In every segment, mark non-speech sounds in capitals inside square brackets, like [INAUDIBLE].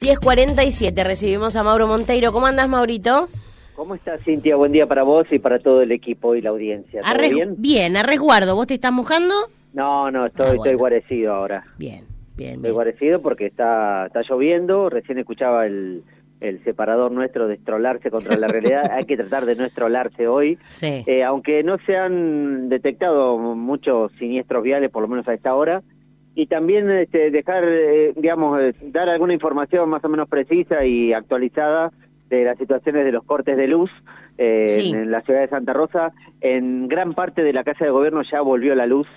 10.47, recibimos a Mauro Monteiro. ¿Cómo andas, Maurito? ¿Cómo estás, Cintia? Buen día para vos y para todo el equipo y la audiencia. ¿Todo bien? Bien, a resguardo. ¿Vos te estás mojando? No, no, estoy, Ah, estoy guarecido ahora. Bien, bien, Estoy bien. guarecido porque está, está lloviendo. Recién escuchaba el, el separador nuestro de estrolarse contra la realidad. [LAUGHS] Hay que tratar de no estrolarse hoy. Sí. Eh, aunque no se han detectado muchos siniestros viales, por lo menos a esta hora, y también este, dejar, eh, digamos, eh, dar alguna información más o menos precisa y actualizada de las situaciones de los cortes de luz eh, Sí. en, en la ciudad de Santa Rosa. En gran parte de la Casa de Gobierno ya volvió la luz,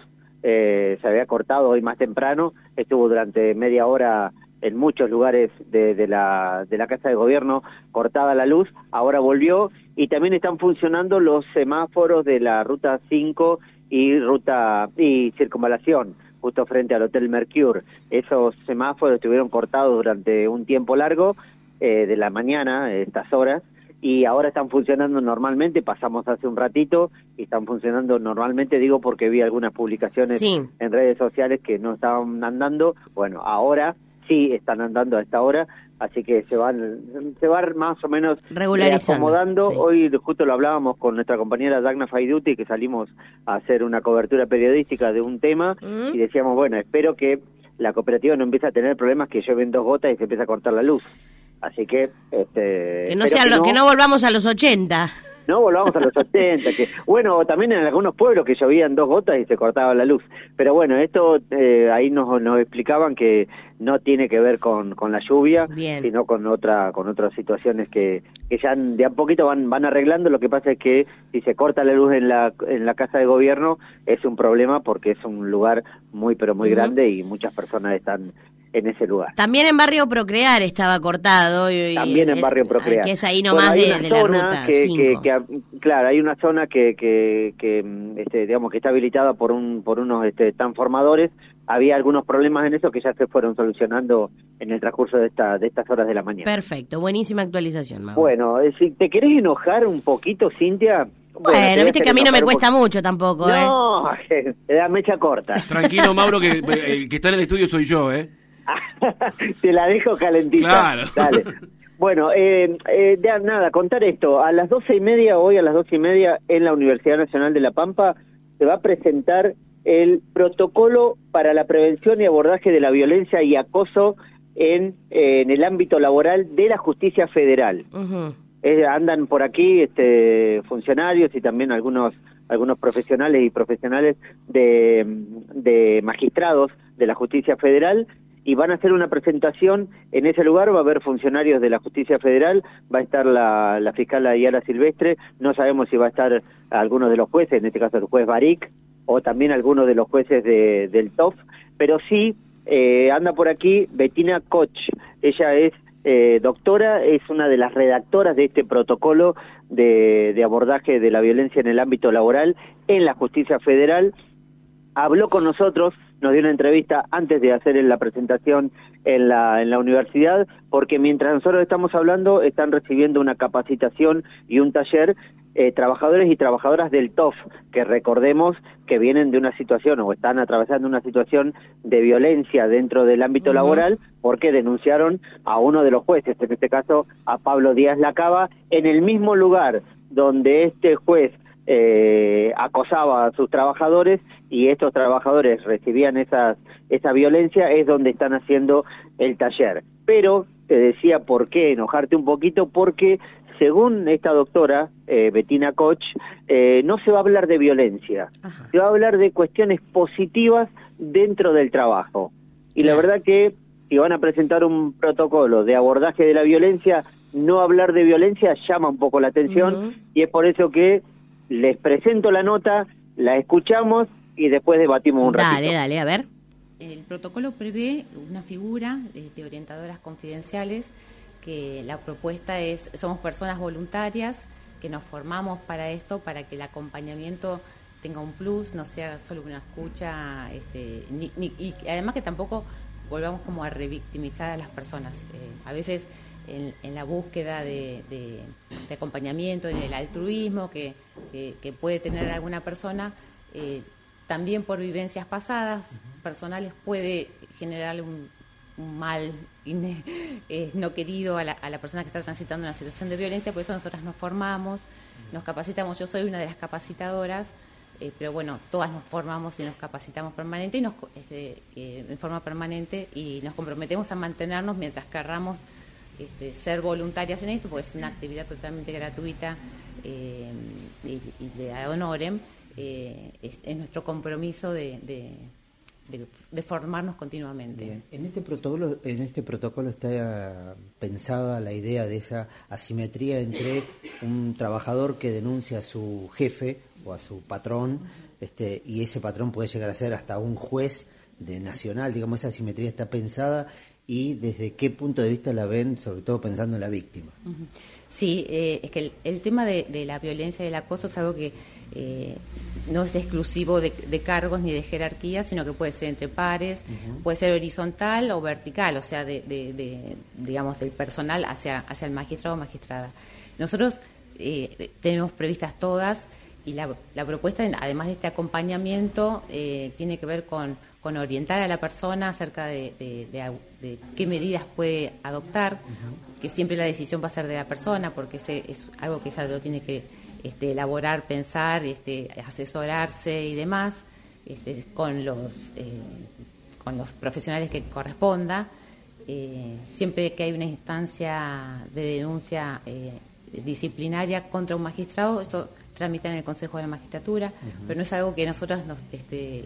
eh, se había cortado hoy más temprano, estuvo durante media hora en muchos lugares de, de la, de la Casa de Gobierno cortada la luz, ahora volvió y también están funcionando los semáforos de la Ruta 5 y Ruta y Circunvalación, justo frente al Hotel Mercure. Esos semáforos estuvieron cortados durante un tiempo largo, eh, de la mañana, estas horas, y ahora están funcionando normalmente, pasamos hace un ratito y están funcionando normalmente, digo porque vi algunas publicaciones Sí. en redes sociales que no estaban andando, bueno, ahora sí están andando a esta hora, así que se van se va más o menos eh, Regularizando, acomodando. sí. Hoy justo lo hablábamos con nuestra compañera Dagna Faiduti que salimos a hacer una cobertura periodística de un tema Mm. y decíamos, bueno, espero que la cooperativa no empiece a tener problemas que llueven dos gotas y se empieza a cortar la luz. Así que este Que no, sea lo- que no volvamos a los 80. No volvamos a los 80, que bueno, también en algunos pueblos que llovían dos gotas y se cortaba la luz. Pero bueno, esto eh, ahí nos, nos explicaban que no tiene que ver con, con la lluvia, Bien. sino con otra con otras situaciones que, que ya de a poquito van van arreglando. Lo que pasa es que si se corta la luz en la en la casa de gobierno es un problema porque es un lugar muy pero muy grande y muchas personas están en ese lugar. También en Barrio Procrear estaba cortado. y- También en eh, Barrio Procrear. Que es ahí Bueno, nomás hay de, una de la ruta que, 5. que- que, claro, hay una zona que, que, que, mm, este, digamos que está habilitada por un por unos este, transformadores. Había algunos problemas en eso que ya se fueron solucionando en el transcurso de esta de estas horas de la mañana. Perfecto, buenísima actualización, Mauro. Bueno, eh, si te querés enojar un poquito, Cintia. Bueno, a viste que a mí no me cuesta mucho tampoco, ¿eh? No, [LAUGHS] te da mecha corta. Tranquilo, Mauro, que eh, el que está en el estudio soy yo, ¿eh? [LAUGHS] Te la dejo calentita. Claro. Dale. Bueno, eh, eh, ya, nada, contar esto. A las doce y media, hoy a las doce y media, en la Universidad Nacional de La Pampa, se va a presentar el protocolo para la prevención y abordaje de la violencia y acoso en, eh, en el ámbito laboral de la justicia federal. Eh, andan por aquí este, funcionarios y también algunos algunos profesionales y profesionales de, de magistrados de la justicia federal y van a hacer una presentación en ese lugar va a haber funcionarios de la justicia federal va a estar la, fiscal Ayala Silvestre no sabemos si va a estar algunos de los jueces en este caso el juez Baric o también algunos de los jueces de, del TOF pero sí eh, anda por aquí Bettina Koch ella es eh, doctora, es una de las redactoras de este protocolo de abordaje de la violencia en el ámbito laboral en la justicia federal. Habló con nosotros, nos dio una entrevista antes de hacer la presentación en la, en la universidad, porque mientras nosotros estamos hablando, están recibiendo una capacitación y un taller eh, trabajadores y trabajadoras del TOF, que recordemos que vienen de una situación o están atravesando una situación de violencia dentro del ámbito laboral porque denunciaron a uno de los jueces, en este caso a Pablo Díaz Lacaba, en el mismo lugar donde este juez eh, acosaba a sus trabajadores y estos trabajadores recibían esas, esa violencia, es donde están haciendo el taller. Pero te decía por qué enojarte un poquito, porque según esta doctora, eh, Bettina Koch, eh, no se va a hablar de violencia, Ajá. se va a hablar de cuestiones positivas dentro del trabajo. Y la verdad que si van a presentar un protocolo de abordaje de la violencia, no hablar de violencia llama un poco la atención y es por eso que les presento la nota, la escuchamos y después debatimos un ratito. Dale, dale, a ver. El protocolo prevé una figura de, de orientadoras confidenciales que la propuesta es, somos personas voluntarias que nos formamos para esto, para que el acompañamiento tenga un plus, no sea solo una escucha, este, ni- ni- y además que tampoco volvamos como a revictimizar a las personas. Eh, a veces en, en la búsqueda de, de- de acompañamiento, en el altruismo que, que- que puede tener alguna persona, eh, también por vivencias pasadas, personales, puede generar un, un mal [LAUGHS] no querido a la, a la, persona que está transitando una situación de violencia, por eso nosotras nos formamos, nos capacitamos, yo soy una de las capacitadoras, eh, pero bueno, todas nos formamos y nos capacitamos permanente y nos, este, eh, en forma permanente y nos comprometemos a mantenernos mientras querramos este, ser voluntarias en esto, porque es una actividad totalmente gratuita eh, y, de honorem, es, nuestro compromiso de de, formarnos continuamente. En este protocolo, en este protocolo está pensada la idea de esa asimetría entre un trabajador que denuncia a su jefe o a su patrón, este, y ese patrón puede llegar a ser hasta un juez de nacional, digamos, esa asimetría está pensada y desde qué punto de vista la ven, sobre todo pensando en la víctima. Sí, eh, es que el, tema de, la violencia y el acoso es algo que eh, no es exclusivo de, cargos ni de jerarquía, sino que puede ser entre pares, puede ser horizontal o vertical, o sea, de, digamos, del personal hacia, hacia el magistrado o magistrada. Nosotros eh, tenemos previstas todas y la, la, propuesta, además de este acompañamiento, tiene que ver con con orientar a la persona acerca de, qué medidas puede adoptar, que siempre la decisión va a ser de la persona, porque ese es algo que ella lo tiene que este, elaborar, pensar, este, asesorarse y demás, este, con, los, eh, con los profesionales que corresponda. Eh, siempre que hay una instancia de denuncia eh, disciplinaria contra un magistrado, esto tramita en el Consejo de la Magistratura, pero no es algo que nosotros nos, este,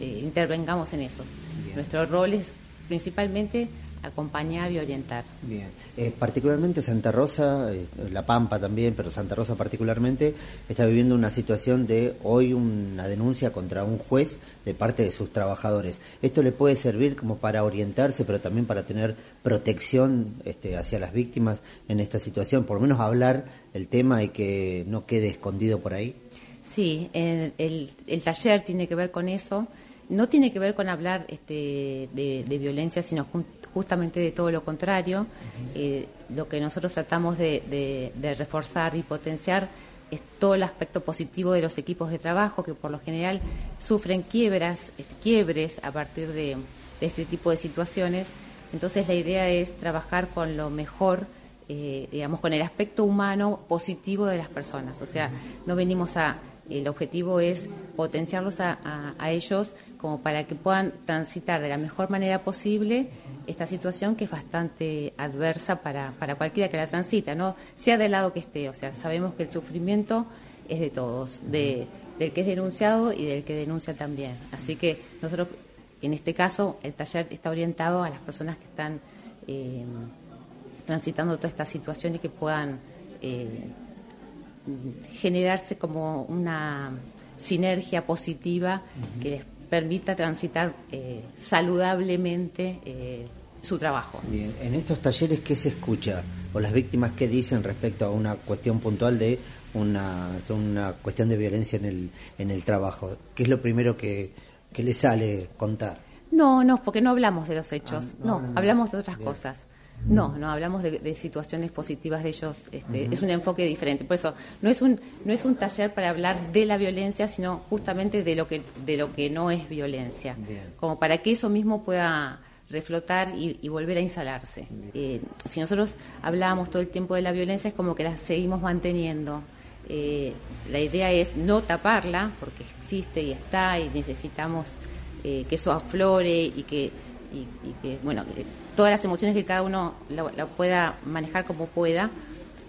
eh, intervengamos en esos. Nuestro rol es principalmente acompañar y orientar. Bien. Eh, particularmente Santa Rosa, eh, La Pampa también, pero Santa Rosa particularmente, está viviendo una situación de hoy una denuncia contra un juez de parte de sus trabajadores. Esto le puede servir como para orientarse, pero también para tener protección este, hacia las víctimas en esta situación, por lo menos hablar el tema y que no quede escondido por ahí. Sí, el, el taller tiene que ver con eso no tiene que ver con hablar este, de, violencia, sino justamente de todo lo contrario. Eh, lo que nosotros tratamos de, reforzar y potenciar es todo el aspecto positivo de los equipos de trabajo, que por lo general sufren quiebras, este, quiebres a partir de, este tipo de situaciones. Entonces la idea es trabajar con lo mejor eh, digamos, con el aspecto humano positivo de las personas. O sea, no venimos a, el objetivo es potenciarlos a, ellos como para que puedan transitar de la mejor manera posible esta situación que es bastante adversa para, para cualquiera que la transita, ¿no? sea del lado que esté. O sea, sabemos que el sufrimiento es de todos, de, del que es denunciado y del que denuncia también. Así que nosotros, en este caso, el taller está orientado a las personas que están eh, transitando toda esta situación y que puedan eh, generarse como una sinergia positiva que les permita transitar eh, saludablemente eh, su trabajo. Bien, en estos talleres, ¿qué se escucha? ¿O las víctimas qué dicen respecto a una cuestión puntual de una, una cuestión de violencia en el, en el trabajo? ¿Qué es lo primero que, que les sale contar? No, no, porque no hablamos de los hechos, ah, no, hablamos de otras cosas. No, no hablamos de, situaciones positivas de ellos. Este, es un enfoque diferente. Por eso no es un no es un taller para hablar de la violencia, sino justamente de lo que de lo que no es violencia, como para que eso mismo pueda reflotar y, volver a instalarse. Eh, si nosotros hablábamos todo el tiempo de la violencia, es como que la seguimos manteniendo. Eh, la idea es no taparla, porque existe y está, y necesitamos eh, que eso aflore y que, y que bueno, todas las emociones que cada uno la, pueda manejar como pueda,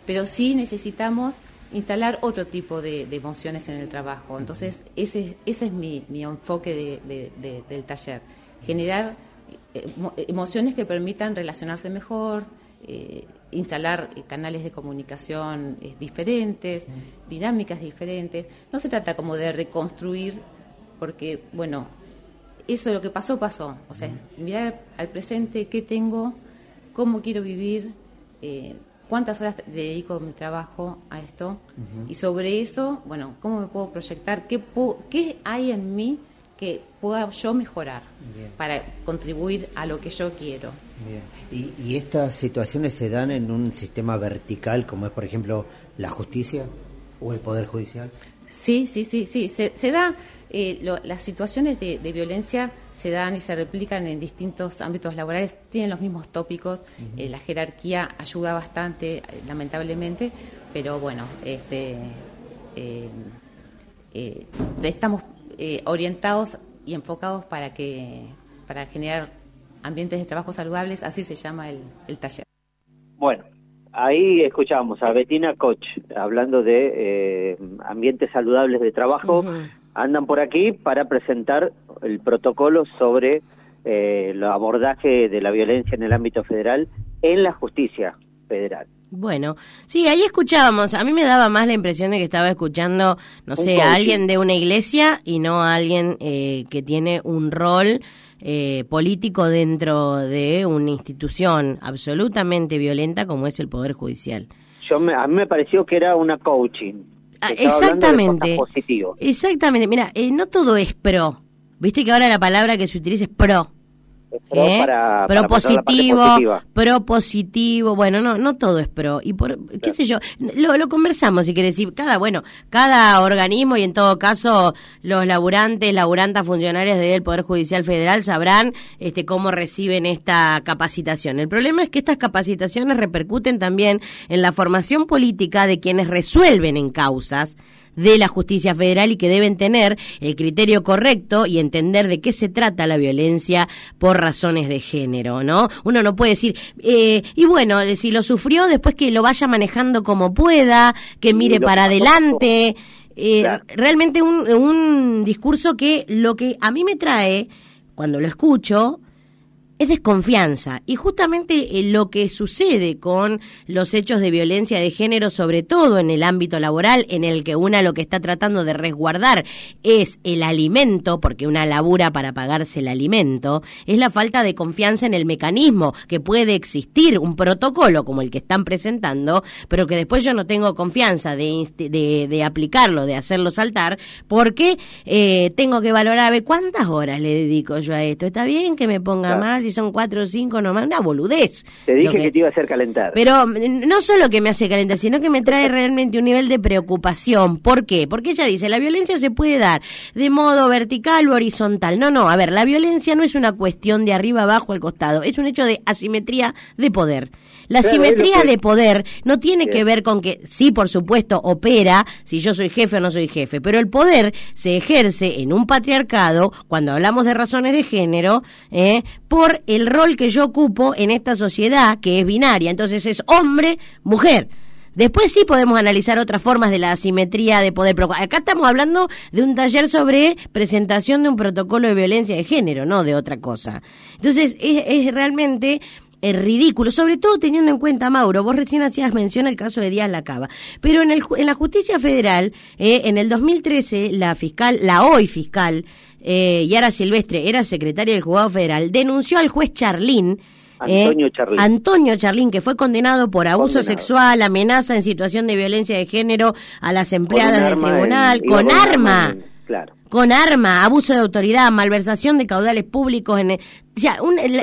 pero sí necesitamos instalar otro tipo de, emociones en el trabajo. Entonces, ese, ese es mi, enfoque del taller, generar eh, emociones que permitan relacionarse mejor, eh, instalar canales de comunicación eh, diferentes, dinámicas diferentes. No se trata como de reconstruir, porque, bueno, eso lo que pasó, pasó. O sea, mirar al presente, qué tengo, cómo quiero vivir, eh, cuántas horas dedico a mi trabajo a esto. Y sobre eso, bueno, cómo me puedo proyectar, qué, qué hay en mí que pueda yo mejorar para contribuir a lo que yo quiero. Bien. ¿Y, ¿Y estas situaciones se dan en un sistema vertical como es, por ejemplo, la justicia o el Poder Judicial? Sí, sí, sí, sí. Se, se da, eh, las situaciones de, violencia se dan y se replican en distintos ámbitos laborales, tienen los mismos tópicos, eh, la jerarquía ayuda bastante, eh, lamentablemente, pero bueno, este, estamos orientados y enfocados para que para generar ambientes de trabajo saludables, así se llama el, el taller. Ahí escuchamos a Betina Koch hablando de eh, ambientes saludables de trabajo. Andan por aquí para presentar el protocolo sobre eh, el abordaje de la violencia en el ámbito federal en la justicia federal. Bueno, sí, ahí escuchábamos. A mí me daba más la impresión de que estaba escuchando, no sé, a alguien de una iglesia y no a alguien eh, que tiene un rol eh, político dentro de una institución absolutamente violenta como es el Poder Judicial. Yo a mí me pareció que era una coaching. Ah, exactamente. Exactamente. Mira, eh, no todo es pro. Viste que ahora la palabra que se utiliza es pro. Pro ¿Eh? para, propositivo, propositivo, bueno, no, no todo es pro. Y por, qué sé yo, lo, lo conversamos si querés decir, cada, bueno, cada organismo y en todo caso los laburantes, laburantas funcionarias del Poder Judicial Federal sabrán este cómo reciben esta capacitación. El problema es que estas capacitaciones repercuten también en la formación política de quienes resuelven en causas de la justicia federal y que deben tener el criterio correcto y entender de qué se trata la violencia por razones de género, ¿no? Uno no puede decir, eh, y bueno, si lo sufrió, después que lo vaya manejando como pueda, que mire para adelante. Eh, realmente un, un discurso que lo que a mí me trae, cuando lo escucho, es desconfianza. Y justamente eh, lo que sucede con los hechos de violencia de género, sobre todo en el ámbito laboral, en el que una lo que está tratando de resguardar es el alimento, porque una labura para pagarse el alimento, es la falta de confianza en el mecanismo, que puede existir un protocolo como el que están presentando, pero que después yo no tengo confianza de, de, aplicarlo, de hacerlo saltar, porque eh, tengo que valorar a ver cuántas horas le dedico yo a esto. ¿Está bien que me ponga mal? Si son cuatro o cinco nomás, una boludez. Te dije que, te iba a hacer calentar. Pero no solo que me hace calentar, sino que me trae [LAUGHS] realmente un nivel de preocupación. ¿Por qué? Porque ella dice, la violencia se puede dar de modo vertical o horizontal. No, no, a ver, la violencia no es una cuestión de arriba, abajo, al costado, es un hecho de asimetría de poder. La asimetría de poder no tiene que ver con que, sí, por supuesto, opera si yo soy jefe o no soy jefe, pero el poder se ejerce en un patriarcado, cuando hablamos de razones de género, eh, por el rol que yo ocupo en esta sociedad que es binaria. Entonces es hombre, mujer. Después sí podemos analizar otras formas de la asimetría de poder. Pero acá estamos hablando de un taller sobre presentación de un protocolo de violencia de género, no de otra cosa. Entonces es, es realmente es ridículo, sobre todo teniendo en cuenta, Mauro, vos recién hacías mención al caso de Díaz Lacaba, pero en, el, en la justicia federal, eh, en el 2013, la fiscal, la hoy fiscal, eh, Yara Silvestre, era secretaria del juzgado federal, denunció al juez Charlín, eh, Antonio Charlín. Antonio Charlín, que fue condenado por abuso sexual, amenaza en situación de violencia de género a las empleadas del tribunal, con, arma. claro. Con arma, abuso de autoridad, malversación de caudales públicos en,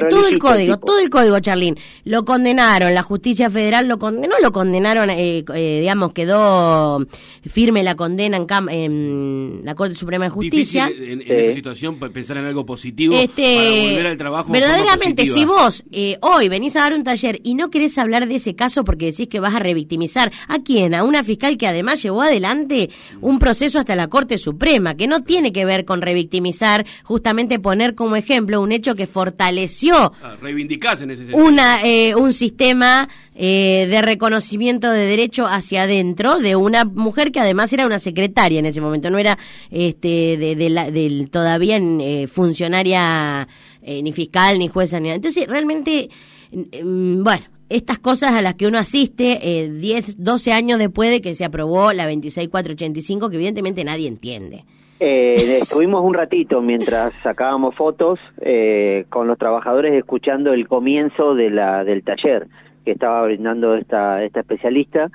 todo el código, todo el código, Charlín, lo condenaron, la justicia federal lo condenó, lo condenaron, eh, eh, digamos, quedó firme la condena en, la Corte Suprema de Justicia. en, esa situación pensar en algo positivo este, para volver al trabajo. Verdaderamente, si vos eh, hoy venís a dar un taller y no querés hablar de ese caso porque decís que vas a revictimizar, ¿a quién? A una fiscal que además llevó adelante un proceso hasta la Corte Suprema, que no tiene que ver con revictimizar, justamente poner como ejemplo un hecho que fue fortaleció ah, en ese sentido. Una, eh, un sistema eh, de reconocimiento de derecho hacia adentro de una mujer que además era una secretaria en ese momento, no era este de, la, todavía eh, funcionaria ni fiscal ni jueza ni nada. Entonces, realmente, mm, bueno, estas cosas a las que uno asiste 10, 12 años después de que se aprobó la 26485, que evidentemente nadie entiende. Eh, estuvimos un ratito mientras sacábamos fotos eh, con los trabajadores escuchando el comienzo de la, del taller que estaba brindando esta, esta especialista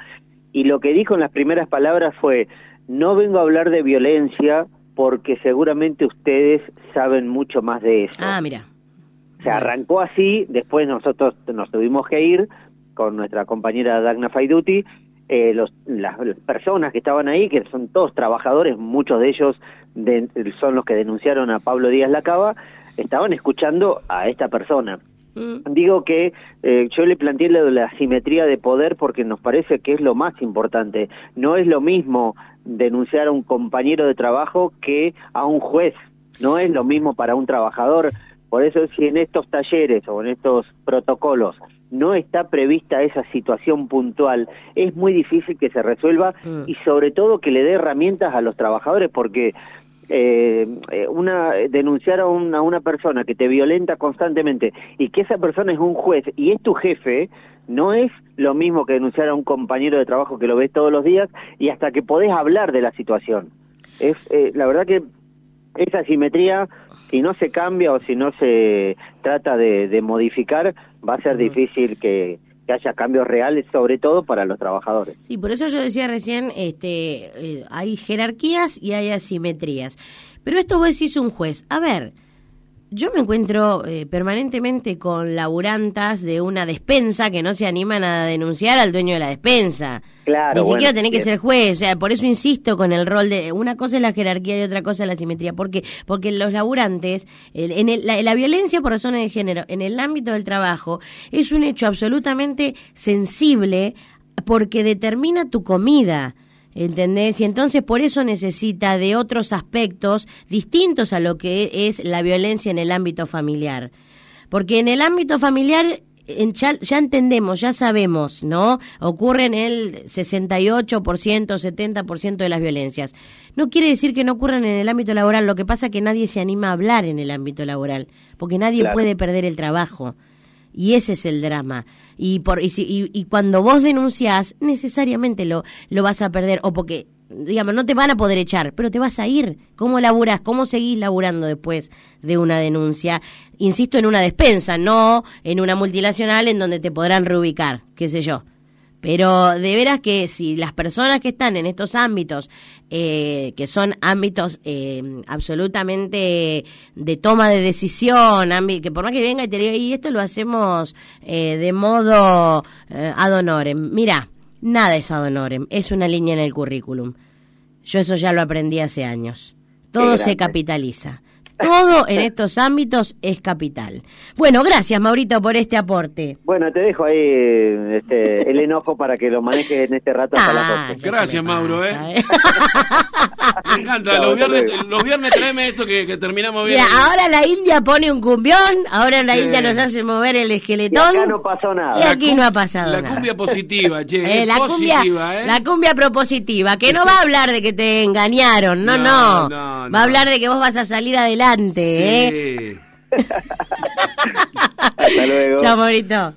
y lo que dijo en las primeras palabras fue no vengo a hablar de violencia porque seguramente ustedes saben mucho más de eso. Ah, mira. Se arrancó así, después nosotros nos tuvimos que ir con nuestra compañera Dagna Faiduti eh, los, las, personas que estaban ahí, que son todos trabajadores, muchos de ellos son los que denunciaron a Pablo Díaz Lacaba, estaban escuchando a esta persona. Mm. Digo que eh, yo le planteé de la simetría de poder porque nos parece que es lo más importante. No es lo mismo denunciar a un compañero de trabajo que a un juez. No es lo mismo para un trabajador. Por eso si en estos talleres o en estos protocolos no está prevista esa situación puntual, es muy difícil que se resuelva mm. y sobre todo que le dé herramientas a los trabajadores porque eh, una denunciar a una, una persona que te violenta constantemente y que esa persona es un juez y es tu jefe, no es lo mismo que denunciar a un compañero de trabajo que lo ves todos los días y hasta que podés hablar de la situación. Es eh, la verdad que esa simetría si no se cambia o si no se trata de, modificar, va a ser difícil que, haya cambios reales, sobre todo para los trabajadores. Sí, por eso yo decía recién, este, eh, hay jerarquías y hay asimetrías. Pero esto vos decís un juez, a ver, yo me encuentro eh, permanentemente con laburantas de una despensa que no se animan a denunciar al dueño de la despensa. Claro, Ni siquiera tenés que ser juez, o sea, por eso insisto con el rol de una cosa es la jerarquía y otra cosa es la simetría. ¿Por qué? Porque los laburantes, en la, la violencia por razones de género en el ámbito del trabajo es un hecho absolutamente sensible porque determina tu comida. ¿Entendés? Y entonces por eso necesita de otros aspectos distintos a lo que es la violencia en el ámbito familiar. Porque en el ámbito familiar ya, entendemos, ya sabemos, ¿no? Ocurren el 68%, 70% de las violencias. No quiere decir que no ocurran en el ámbito laboral, lo que pasa es que nadie se anima a hablar en el ámbito laboral, porque nadie puede perder el trabajo. Y ese es el drama. Y, por, y, y, cuando vos denunciás, necesariamente lo, lo vas a perder, o porque digamos, no te van a poder echar, pero te vas a ir. ¿Cómo laburás? ¿Cómo seguís laburando después de una denuncia? Insisto, en una despensa, no en una multinacional en donde te podrán reubicar, qué sé yo. Pero de veras que si las personas que están en estos ámbitos, eh, que son ámbitos eh, absolutamente de toma de decisión, que por más que venga y te diga, y esto lo hacemos eh, de modo ad honorem. Mira, nada es ad honorem, es una línea en el currículum. Yo eso ya lo aprendí hace años. Todo se capitaliza. Todo en estos ámbitos es capital. Bueno, gracias Maurito por este aporte. Bueno, te dejo ahí este, el enojo para que lo manejes en este rato hasta ah, Gracias Mauro, ¿eh? ¿eh? [LAUGHS] Me encanta, los, viernes, los viernes tráeme esto que, terminamos bien. Mira, ahora la India pone un cumbión, ahora la India nos hace mover el esqueletón. Y acá no pasó nada. Y aquí no ha pasado nada. [LAUGHS] La cumbia positiva, che. Eh, la, cumbia, ¿eh? la cumbia propositiva, que no va a hablar de que te engañaron, no, no. Va a hablar de que vos vas a salir adelante ¿eh? [LAUGHS] Hasta luego. Chao, Morito.